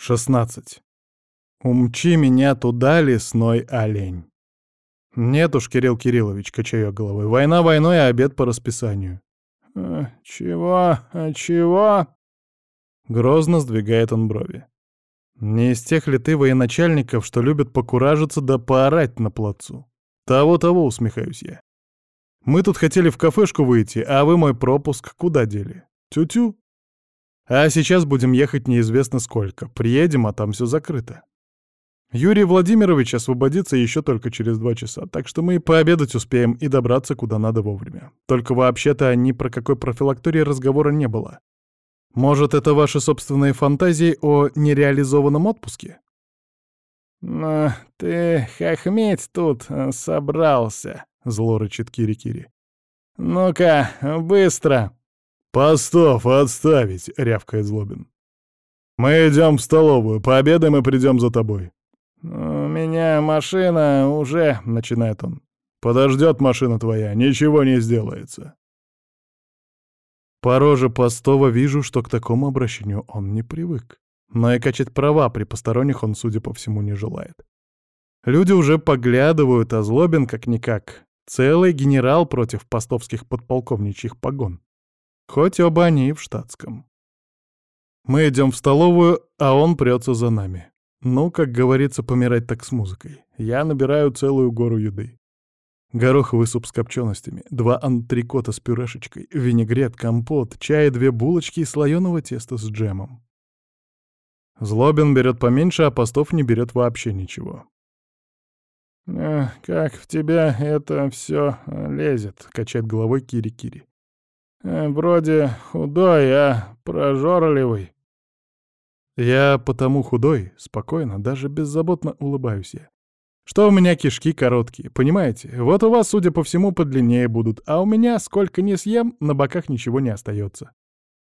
16. Умчи меня туда, лесной олень. Нет уж, Кирилл Кириллович, качаю головой. Война войной, а обед по расписанию. «Э, «Чего? А чего?» Грозно сдвигает он брови. Не из тех ли ты военачальников, что любят покуражиться да поорать на плацу? Того-того, усмехаюсь я. Мы тут хотели в кафешку выйти, а вы мой пропуск куда дели? Тю-тю. А сейчас будем ехать неизвестно сколько. Приедем, а там все закрыто. Юрий Владимирович освободится еще только через два часа, так что мы и пообедать успеем и добраться куда надо вовремя. Только вообще-то ни про какой профилактории разговора не было. Может, это ваши собственные фантазии о нереализованном отпуске? «Но ты хохметь тут э, собрался», — зло рычит Кири-Кири. «Ну-ка, быстро!» «Постов, отставить!» — рявкает Злобин. «Мы идем в столовую, пообедаем и придем за тобой». «У меня машина уже...» — начинает он. «Подождет машина твоя, ничего не сделается». По роже Постова вижу, что к такому обращению он не привык. Но и качать права при посторонних он, судя по всему, не желает. Люди уже поглядывают, а Злобин как-никак. Целый генерал против постовских подполковничьих погон. Хоть оба они и в штатском. Мы идем в столовую, а он прется за нами. Ну, как говорится, помирать так с музыкой. Я набираю целую гору еды. Гороховый суп с копченостями, два антрикота с пюрешечкой, винегрет, компот, чай, две булочки и слоеного теста с джемом. Злобин берет поменьше, а Постов не берет вообще ничего. «Э, «Как в тебя это все лезет?» — качает головой Кири-Кири. «Э, «Вроде худой, а прожорливый». «Я потому худой, спокойно, даже беззаботно улыбаюсь я что у меня кишки короткие, понимаете? Вот у вас, судя по всему, подлиннее будут, а у меня, сколько не съем, на боках ничего не остается.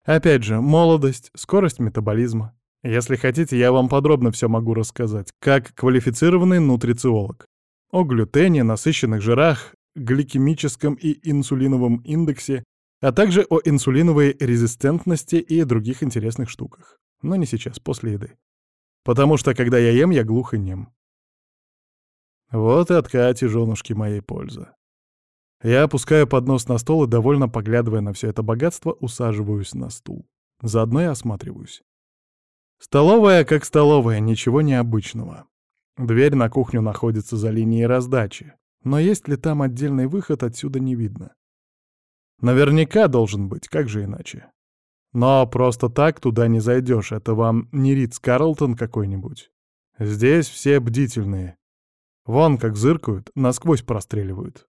Опять же, молодость, скорость метаболизма. Если хотите, я вам подробно все могу рассказать, как квалифицированный нутрициолог. О глютене, насыщенных жирах, гликемическом и инсулиновом индексе, а также о инсулиновой резистентности и других интересных штуках. Но не сейчас, после еды. Потому что, когда я ем, я глух и нем. Вот и от Кати, женушки моей пользы. Я опускаю поднос на стол и, довольно поглядывая на все это богатство, усаживаюсь на стул. Заодно и осматриваюсь. Столовая как столовая, ничего необычного. Дверь на кухню находится за линией раздачи, но есть ли там отдельный выход, отсюда не видно. Наверняка должен быть, как же иначе. Но просто так туда не зайдешь, это вам не Ридс Карлтон какой-нибудь. Здесь все бдительные, Вон как зыркают, насквозь простреливают.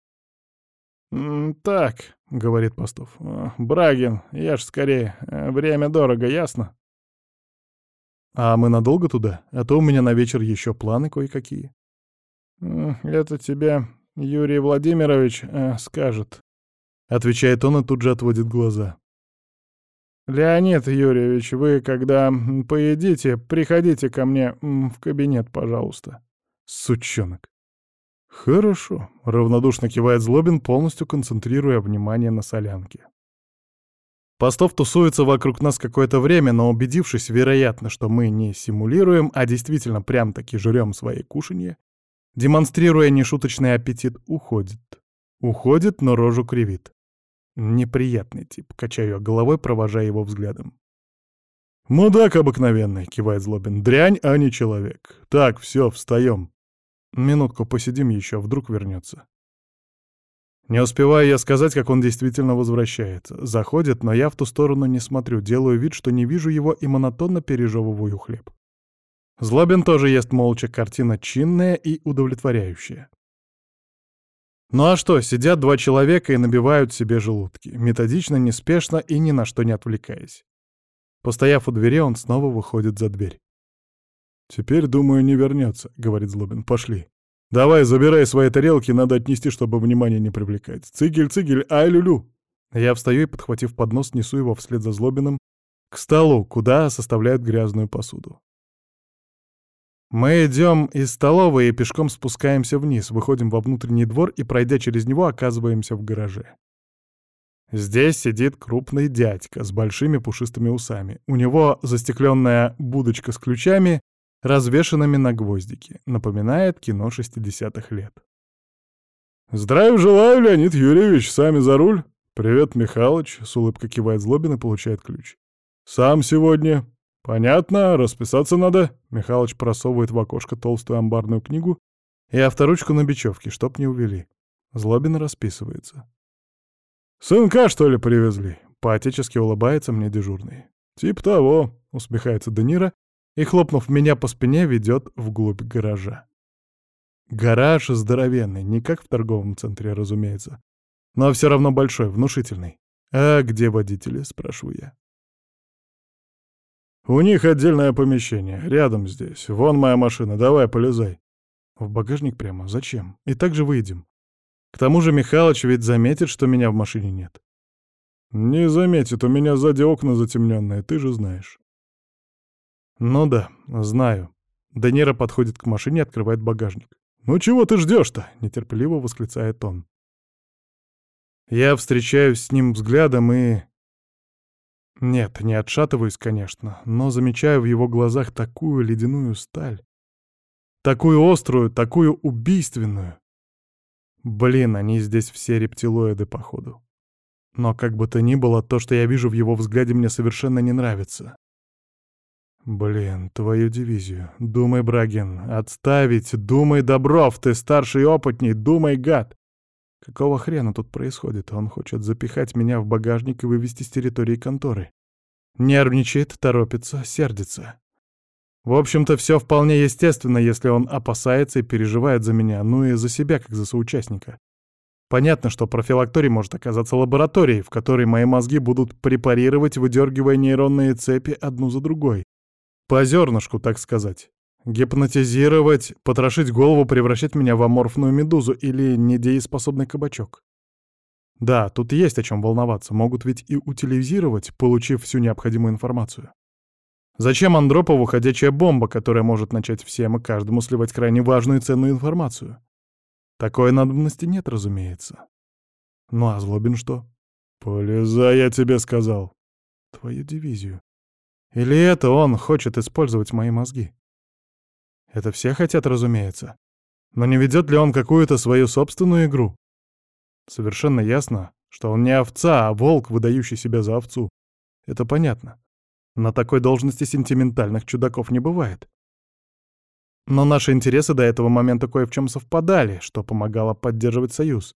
«Так», — говорит Постов. «Брагин, я ж скорее. Э, время дорого, ясно?» «А мы надолго туда? А то у меня на вечер еще планы кое-какие». «Это тебе Юрий Владимирович э, скажет», — отвечает он и тут же отводит глаза. «Леонид Юрьевич, вы, когда поедите, приходите ко мне в кабинет, пожалуйста». Сучонок. Хорошо, равнодушно кивает Злобин, полностью концентрируя внимание на солянке. Постов тусуется вокруг нас какое-то время, но убедившись, вероятно, что мы не симулируем, а действительно прям-таки жрем свои кушанья, демонстрируя нешуточный аппетит, уходит. Уходит, но рожу кривит. Неприятный тип, качаю головой, провожая его взглядом. «Мудак обыкновенный», — кивает Злобин. «Дрянь, а не человек. Так, все, встаем. Минутку посидим еще, вдруг вернется. Не успеваю я сказать, как он действительно возвращается. Заходит, но я в ту сторону не смотрю, делаю вид, что не вижу его и монотонно пережевываю хлеб. Злобин тоже ест молча, картина чинная и удовлетворяющая. Ну а что, сидят два человека и набивают себе желудки, методично, неспешно и ни на что не отвлекаясь. Постояв у двери, он снова выходит за дверь. «Теперь, думаю, не вернется», — говорит Злобин. «Пошли. Давай, забирай свои тарелки, надо отнести, чтобы внимание не привлекать. Цигель, цигель, ай-лю-лю!» Я встаю и, подхватив поднос, несу его вслед за Злобиным к столу, куда составляют грязную посуду. Мы идем из столовой и пешком спускаемся вниз, выходим во внутренний двор и, пройдя через него, оказываемся в гараже. Здесь сидит крупный дядька с большими пушистыми усами. У него застекленная будочка с ключами, развешанными на гвоздики. Напоминает кино 60-х лет. «Здравия желаю, Леонид Юрьевич, сами за руль?» «Привет, Михалыч», — с улыбкой кивает Злобин и получает ключ. «Сам сегодня?» «Понятно, расписаться надо». Михалыч просовывает в окошко толстую амбарную книгу и авторучку на бечевке, чтоб не увели. Злобин расписывается. «Сынка, что ли, привезли?» — поотечески улыбается мне дежурный. «Тип того», — усмехается Данира и, хлопнув меня по спине, ведет вглубь гаража. Гараж здоровенный, не как в торговом центре, разумеется. Но все равно большой, внушительный. «А где водители?» — спрашиваю я. «У них отдельное помещение, рядом здесь. Вон моя машина, давай, полезай». «В багажник прямо? Зачем? И так же выйдем. К тому же Михалыч ведь заметит, что меня в машине нет. Не заметит, у меня сзади окна затемненные, ты же знаешь. Ну да, знаю. Данера подходит к машине и открывает багажник. «Ну чего ты ждешь-то?» — нетерпеливо восклицает он. Я встречаюсь с ним взглядом и... Нет, не отшатываюсь, конечно, но замечаю в его глазах такую ледяную сталь. Такую острую, такую убийственную. Блин, они здесь все рептилоиды, походу. Но как бы то ни было, то, что я вижу в его взгляде, мне совершенно не нравится. Блин, твою дивизию. Думай, Брагин, отставить. Думай, Добров, ты старший и опытней. Думай, гад. Какого хрена тут происходит? Он хочет запихать меня в багажник и вывести с территории конторы. Нервничает, торопится, сердится. В общем-то, все вполне естественно, если он опасается и переживает за меня, ну и за себя, как за соучастника. Понятно, что профилакторий может оказаться лабораторией, в которой мои мозги будут препарировать, выдергивая нейронные цепи одну за другой. По зернышку, так сказать. Гипнотизировать, потрошить голову, превращать меня в аморфную медузу или недееспособный кабачок. Да, тут есть о чем волноваться, могут ведь и утилизировать, получив всю необходимую информацию. Зачем Андропову ходячая бомба, которая может начать всем и каждому сливать крайне важную и ценную информацию? Такой надобности нет, разумеется. Ну а Злобин что? «Полезай, я тебе сказал». Твою дивизию. Или это он хочет использовать мои мозги? Это все хотят, разумеется. Но не ведет ли он какую-то свою собственную игру? Совершенно ясно, что он не овца, а волк, выдающий себя за овцу. Это понятно. На такой должности сентиментальных чудаков не бывает. Но наши интересы до этого момента кое в чем совпадали, что помогало поддерживать союз.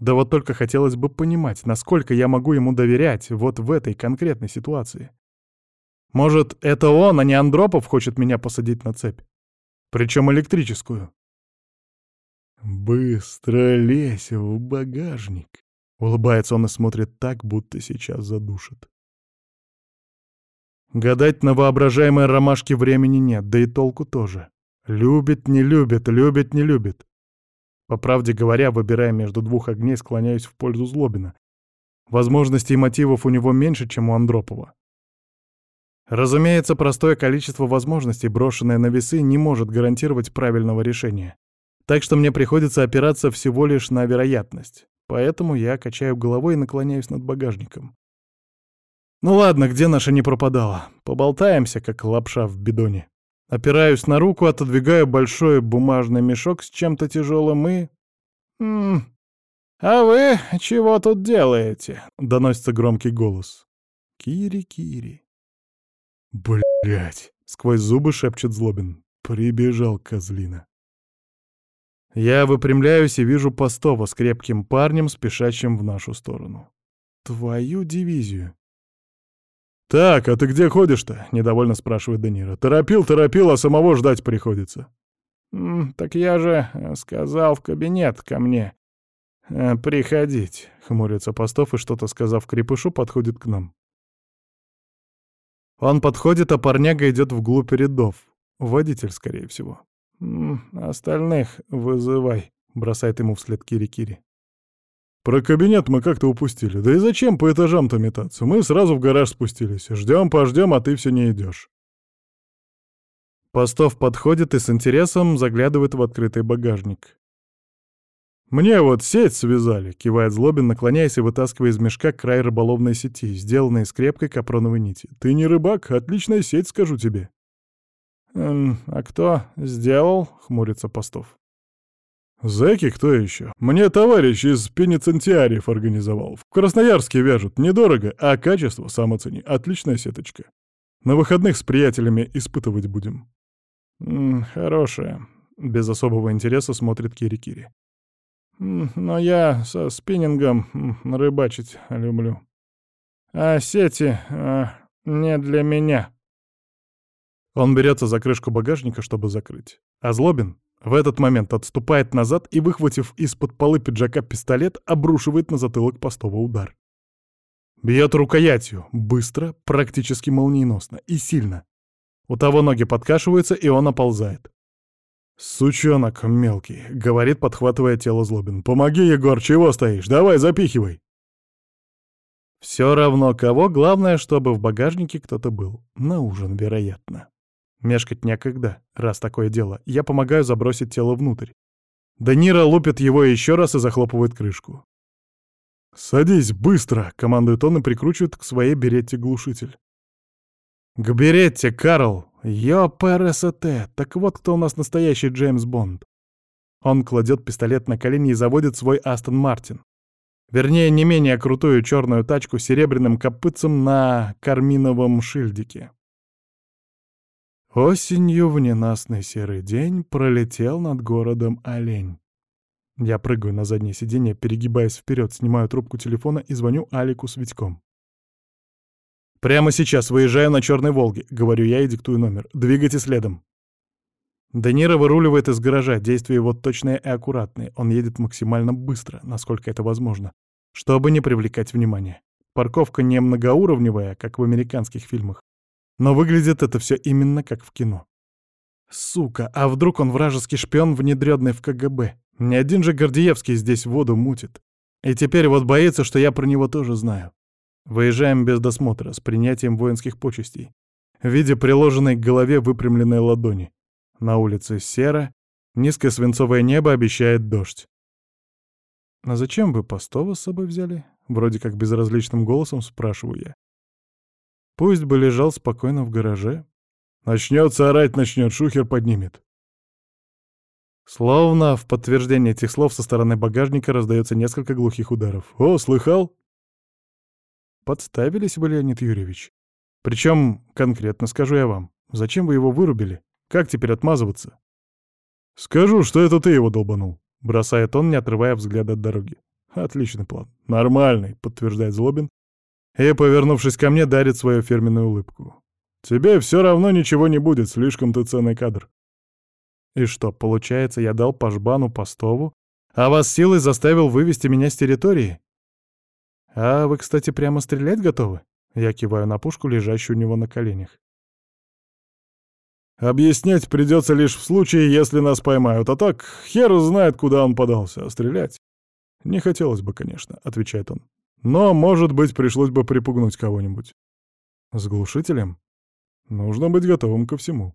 Да вот только хотелось бы понимать, насколько я могу ему доверять вот в этой конкретной ситуации. Может, это он, а не Андропов, хочет меня посадить на цепь? Причем электрическую. «Быстро лезь в багажник», — улыбается он и смотрит так, будто сейчас задушит. Гадать на воображаемой ромашке времени нет, да и толку тоже. Любит, не любит, любит, не любит. По правде говоря, выбирая между двух огней, склоняюсь в пользу Злобина. Возможностей и мотивов у него меньше, чем у Андропова. Разумеется, простое количество возможностей, брошенное на весы, не может гарантировать правильного решения. Так что мне приходится опираться всего лишь на вероятность. Поэтому я качаю головой и наклоняюсь над багажником. Ну ладно, где наша не пропадала? Поболтаемся, как лапша в бидоне. Опираюсь на руку, отодвигаю большой бумажный мешок с чем-то тяжелым и... «М -м, «А вы чего тут делаете?» — доносится громкий голос. «Кири-кири». Блять! сквозь зубы шепчет Злобин. «Прибежал козлина». Я выпрямляюсь и вижу Постова с крепким парнем, спешащим в нашу сторону. Твою дивизию. «Так, а ты где ходишь-то?» — недовольно спрашивает Данира. «Торопил, торопил, а самого ждать приходится». «Так я же э, сказал в кабинет ко мне э, приходить», — хмурится Постов и, что-то сказав крепышу, подходит к нам. Он подходит, а парняга идет вглубь рядов. Водитель, скорее всего. «Остальных вызывай», — бросает ему вслед Кири-Кири. Про кабинет мы как-то упустили. Да и зачем по этажам-то метаться? Мы сразу в гараж спустились. Ждем, пождем, а ты все не идешь. Постов подходит и с интересом заглядывает в открытый багажник. «Мне вот сеть связали», — кивает Злобин, наклоняясь и вытаскивая из мешка край рыболовной сети, сделанной из крепкой капроновой нити. «Ты не рыбак, отличная сеть, скажу тебе». «Эм, а кто сделал?» — хмурится Постов. «Зэки кто еще? Мне товарищ из пеницентиариев организовал. В Красноярске вяжут. Недорого, а качество, сам оцени. Отличная сеточка. На выходных с приятелями испытывать будем». «Хорошая», — без особого интереса смотрит Кири-Кири. «Но я со спиннингом рыбачить люблю. А сети а, не для меня». Он берется за крышку багажника, чтобы закрыть. А Злобин в этот момент отступает назад и, выхватив из-под полы пиджака пистолет, обрушивает на затылок постова удар. Бьет рукоятью, быстро, практически молниеносно и сильно. У того ноги подкашиваются, и он оползает. «Сучонок мелкий», — говорит, подхватывая тело Злобин. «Помоги, Егор, чего стоишь? Давай, запихивай!» Все равно кого, главное, чтобы в багажнике кто-то был. На ужин, вероятно. Мешкать некогда, раз такое дело. Я помогаю забросить тело внутрь. Данира лупит его еще раз и захлопывает крышку. «Садись, быстро!» — командует он и прикручивает к своей беретте глушитель. «К беретте, Карл! Йо, ПРСТ! Так вот кто у нас настоящий Джеймс Бонд!» Он кладет пистолет на колени и заводит свой Астон Мартин. Вернее, не менее крутую черную тачку с серебряным копытцем на карминовом шильдике. Осенью в ненастный серый день пролетел над городом олень. Я прыгаю на заднее сиденье, перегибаясь вперед, снимаю трубку телефона и звоню Алику с Витьком. «Прямо сейчас выезжаю на Черной Волге», — говорю я и диктую номер. «Двигайте следом». Данира выруливает из гаража, действия его точные и аккуратные. Он едет максимально быстро, насколько это возможно, чтобы не привлекать внимания. Парковка не многоуровневая, как в американских фильмах, но выглядит это все именно как в кино. Сука, а вдруг он вражеский шпион, внедренный в КГБ? Не один же Гордеевский здесь воду мутит. И теперь вот боится, что я про него тоже знаю. Выезжаем без досмотра, с принятием воинских почестей. В виде приложенной к голове выпрямленной ладони. На улице серо, низкое свинцовое небо обещает дождь. «А зачем вы Постова с собой взяли?» Вроде как безразличным голосом спрашиваю я. Пусть бы лежал спокойно в гараже. Начнется орать, начнет, шухер поднимет. Словно в подтверждение этих слов со стороны багажника раздается несколько глухих ударов. «О, слыхал?» Подставились вы, Леонид Юрьевич. Причем, конкретно скажу я вам, зачем вы его вырубили? Как теперь отмазываться? «Скажу, что это ты его долбанул», — бросает он, не отрывая взгляда от дороги. «Отличный план. Нормальный», — подтверждает Злобин, и, повернувшись ко мне, дарит свою фирменную улыбку. «Тебе все равно ничего не будет, слишком ты ценный кадр». И что, получается, я дал по жбану Постову, а вас силой заставил вывести меня с территории? А вы, кстати, прямо стрелять готовы? Я киваю на пушку, лежащую у него на коленях. Объяснять придется лишь в случае, если нас поймают, а так хер знает, куда он подался, а стрелять. Не хотелось бы, конечно, отвечает он. Но, может быть, пришлось бы припугнуть кого-нибудь. С глушителем? Нужно быть готовым ко всему.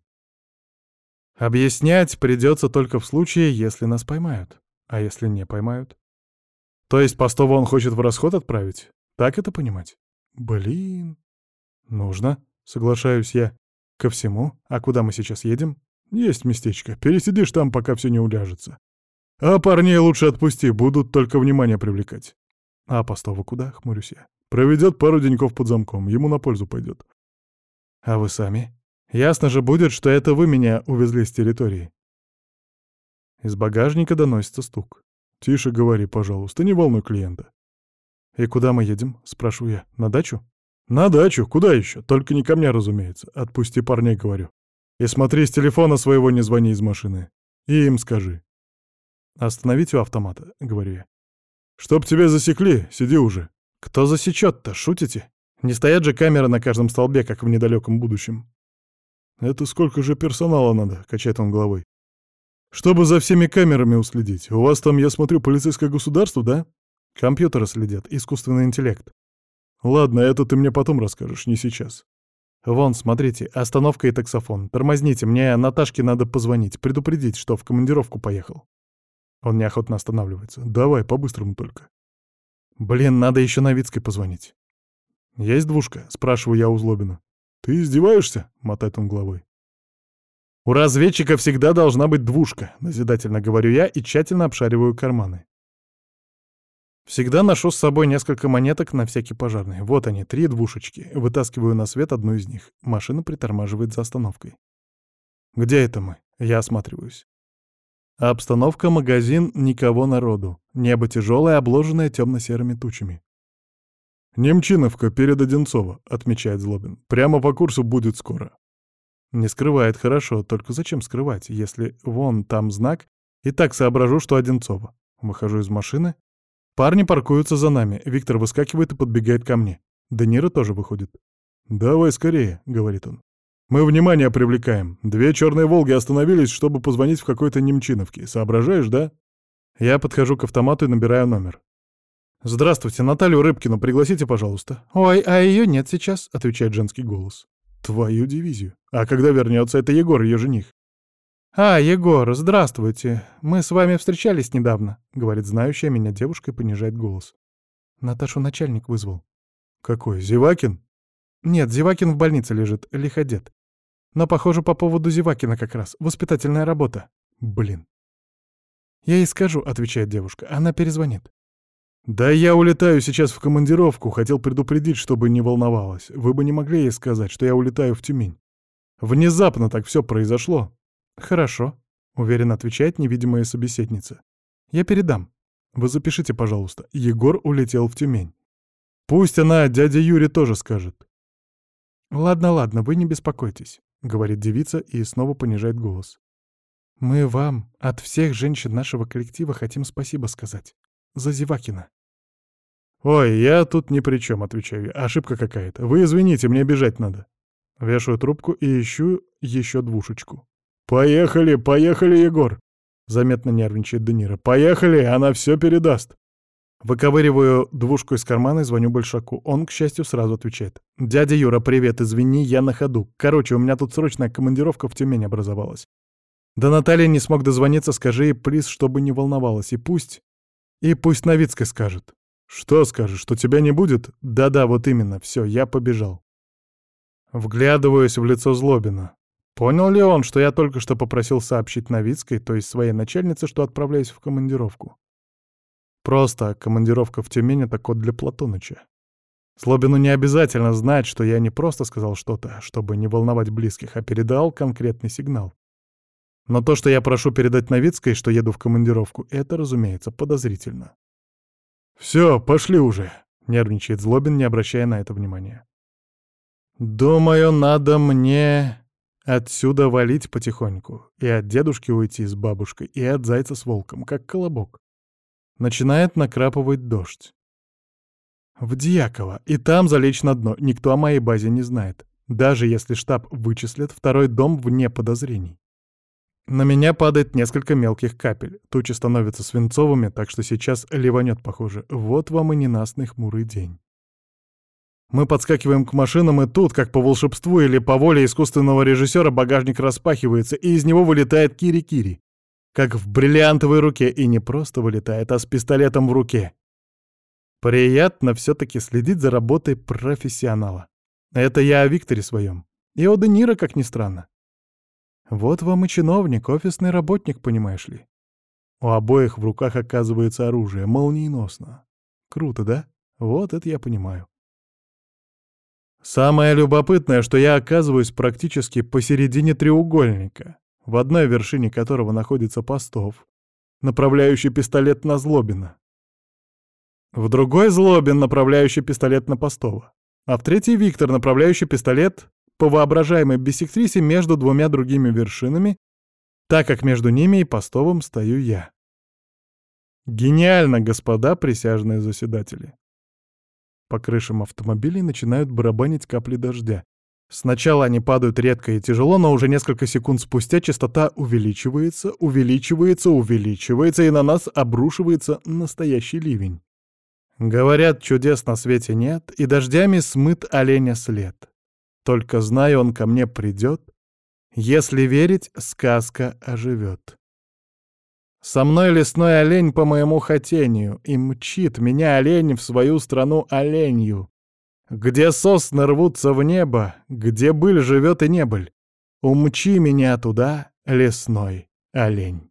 Объяснять придется только в случае, если нас поймают. А если не поймают? То есть Постова он хочет в расход отправить? Так это понимать? Блин. Нужно, соглашаюсь я. Ко всему? А куда мы сейчас едем? Есть местечко. Пересидишь там, пока все не уляжется. А парней лучше отпусти, будут только внимание привлекать. А Постова куда, хмурюсь я? Проведет пару деньков под замком, ему на пользу пойдет. А вы сами? Ясно же будет, что это вы меня увезли с территории. Из багажника доносится стук. «Тише говори, пожалуйста, не волнуй клиента». «И куда мы едем?» — спрашиваю я. «На дачу?» «На дачу? Куда еще? Только не ко мне, разумеется. Отпусти парней, говорю. И смотри, с телефона своего не звони из машины. И им скажи». «Остановите у автомата», — говорю я. «Чтоб тебя засекли, сиди уже». «Кто засечет-то, шутите? Не стоят же камеры на каждом столбе, как в недалеком будущем». «Это сколько же персонала надо?» — качает он головой. «Чтобы за всеми камерами уследить. У вас там, я смотрю, полицейское государство, да? Компьютеры следят, искусственный интеллект. Ладно, это ты мне потом расскажешь, не сейчас. Вон, смотрите, остановка и таксофон. Тормозните, мне Наташке надо позвонить, предупредить, что в командировку поехал». Он неохотно останавливается. Давай, по-быстрому только. Блин, надо еще Новицкой позвонить. «Есть двушка?» — спрашиваю я у Злобина. «Ты издеваешься?» — мотает он головой. «У разведчика всегда должна быть двушка», — назидательно говорю я и тщательно обшариваю карманы. Всегда ношу с собой несколько монеток на всякий пожарный. Вот они, три двушечки. Вытаскиваю на свет одну из них. Машина притормаживает за остановкой. «Где это мы?» Я осматриваюсь. Обстановка, магазин, никого народу. Небо тяжелое, обложенное темно-серыми тучами. «Немчиновка перед Одинцово», — отмечает Злобин. «Прямо по курсу будет скоро». Не скрывает хорошо, только зачем скрывать, если вон там знак, и так соображу, что Одинцово. Выхожу из машины, Парни паркуются за нами. Виктор выскакивает и подбегает ко мне. Данира тоже выходит. «Давай скорее», — говорит он. «Мы внимание привлекаем. Две черные «Волги» остановились, чтобы позвонить в какой-то Немчиновке. Соображаешь, да?» Я подхожу к автомату и набираю номер. «Здравствуйте, Наталью Рыбкину пригласите, пожалуйста». «Ой, а ее нет сейчас», — отвечает женский голос. «Твою дивизию. А когда вернется, это Егор, ее жених». «А, Егор, здравствуйте. Мы с вами встречались недавно», — говорит знающая меня девушка и понижает голос. Наташу начальник вызвал. «Какой, Зевакин?» «Нет, Зевакин в больнице лежит, лиходет. Но, похоже, по поводу Зевакина как раз. Воспитательная работа. Блин». «Я ей скажу», — отвечает девушка. «Она перезвонит». «Да я улетаю сейчас в командировку. Хотел предупредить, чтобы не волновалась. Вы бы не могли ей сказать, что я улетаю в Тюмень. Внезапно так все произошло. «Хорошо», — уверенно отвечает невидимая собеседница. «Я передам. Вы запишите, пожалуйста. Егор улетел в Тюмень. Пусть она дяде Юре тоже скажет». «Ладно, ладно, вы не беспокойтесь», — говорит девица и снова понижает голос. «Мы вам, от всех женщин нашего коллектива, хотим спасибо сказать. За Зевакина». «Ой, я тут ни при чем», — отвечаю. «Ошибка какая-то. Вы извините, мне бежать надо». Вешаю трубку и ищу еще двушечку. «Поехали, поехали, Егор!» Заметно нервничает Денира. «Поехали, она все передаст!» Выковыриваю двушку из кармана и звоню Большаку. Он, к счастью, сразу отвечает. «Дядя Юра, привет, извини, я на ходу. Короче, у меня тут срочная командировка в Тюмень образовалась. Да Наталья не смог дозвониться, скажи ей, плиз, чтобы не волновалась. И пусть... И пусть Новицкая скажет. Что скажешь, что тебя не будет? Да-да, вот именно, все, я побежал. Вглядываюсь в лицо Злобина. Понял ли он, что я только что попросил сообщить Новицкой, то есть своей начальнице, что отправляюсь в командировку? Просто командировка в Тюмень — это код для Платоныча. Слобину не обязательно знать, что я не просто сказал что-то, чтобы не волновать близких, а передал конкретный сигнал. Но то, что я прошу передать Новицкой, что еду в командировку, это, разумеется, подозрительно. «Все, пошли уже», — нервничает Злобин, не обращая на это внимания. «Думаю, надо мне...» Отсюда валить потихоньку. И от дедушки уйти с бабушкой, и от зайца с волком, как колобок. Начинает накрапывать дождь. В Дьяково. И там залечь на дно. Никто о моей базе не знает. Даже если штаб вычислит, второй дом вне подозрений. На меня падает несколько мелких капель. Тучи становятся свинцовыми, так что сейчас ливанет, похоже. Вот вам и ненастный хмурый день. Мы подскакиваем к машинам, и тут, как по волшебству или по воле искусственного режиссера, багажник распахивается, и из него вылетает Кири-Кири. Как в бриллиантовой руке, и не просто вылетает, а с пистолетом в руке. Приятно все-таки следить за работой профессионала. Это я о Викторе своем. И о Де Ниро, как ни странно. Вот вам и чиновник, офисный работник, понимаешь ли. У обоих в руках оказывается оружие, молниеносно. Круто, да? Вот это я понимаю. Самое любопытное, что я оказываюсь практически посередине треугольника, в одной вершине которого находится Постов, направляющий пистолет на Злобина. В другой Злобин, направляющий пистолет на Постова. А в третий Виктор, направляющий пистолет по воображаемой биссектрисе между двумя другими вершинами, так как между ними и Постовым стою я. Гениально, господа присяжные заседатели. По крышам автомобилей начинают барабанить капли дождя. Сначала они падают редко и тяжело, но уже несколько секунд спустя частота увеличивается, увеличивается, увеличивается, и на нас обрушивается настоящий ливень. Говорят, чудес на свете нет, и дождями смыт оленя след. Только знаю, он ко мне придет. Если верить, сказка оживет. Со мной лесной олень по моему хотению, и мчит меня олень в свою страну оленью. Где сосны рвутся в небо, где быль живет и небыль. Умчи меня туда, лесной олень.